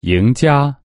赢家